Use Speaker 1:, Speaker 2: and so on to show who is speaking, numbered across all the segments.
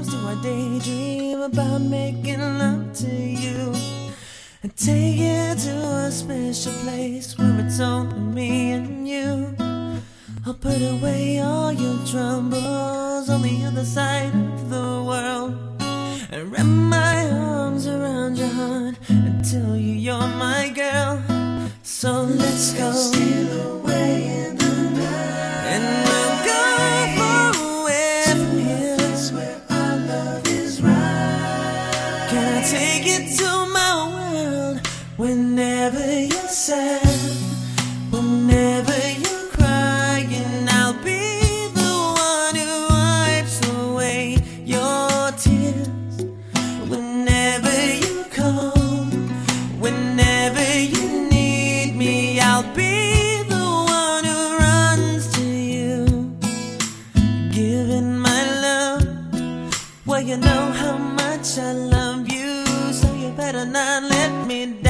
Speaker 1: times do I daydream about making love to you? And take you to a special place where it's only me and you. I'll put away all your troubles on the other side of the world. And wrap my arms around your heart and tell you you're my girl. So let's go. Can I take it to my world whenever you're sad? Whenever better not let me down.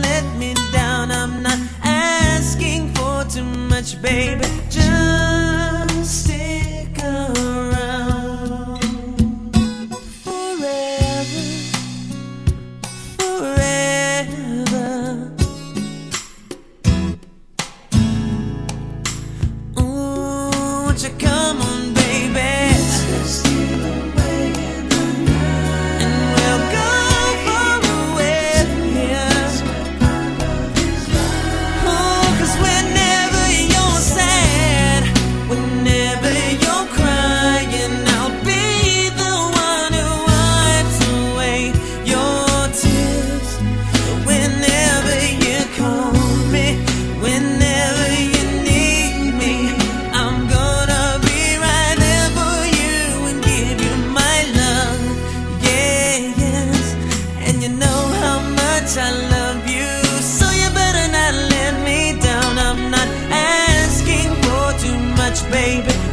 Speaker 1: won't you come on? much I love you. So you better not let me down. I'm not asking for too much, baby.